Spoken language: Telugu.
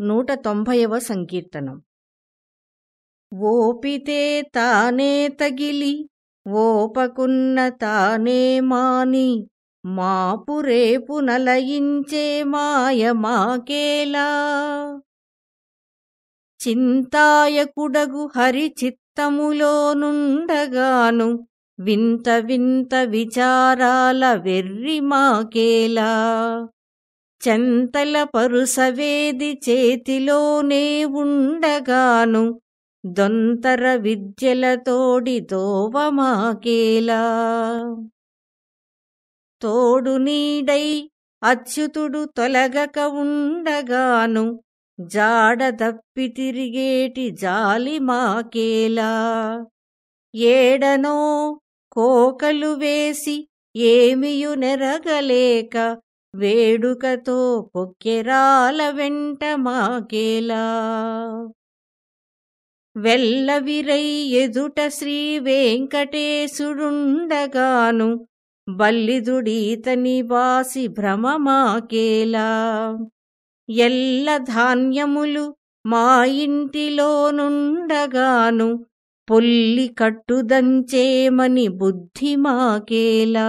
నూట తొంభైవ సంకీర్తనం. ఓపితే తానే తగిలి ఓపకున్న తానే మాని మాపు రేపు నలయించే మాయ మాకేలా. చింతాయకుడగు హరి చిత్తములోనుండగాను వింత వింత విచారాల వెర్రి మాకేలా. చెంతల పరుసవేది చేతిలోనే ఉండగాను దొంతర విద్యలతోడి దోవమాకేలా తోడు నీడై అచ్యుతుడు తొలగక ఉండగాను జాడ తప్పి తిరిగేటి జాలి మాకేలా. ఏడనో కోకలు వేసి ఏమియు నెరగలేక వేడుకతో కొక్కెరాల వెంట మాకేలా. వెల్లవిరై ఎదుట శ్రీ వెంకటేశుడుండగాను బల్లిదుడీతని బాసి భ్రమమాకేలా ఎల్ల ధాన్యములు మా ఇంటిలోనుండగాను పొల్లి కట్టుదంచేమని బుద్ధి మాకేలా.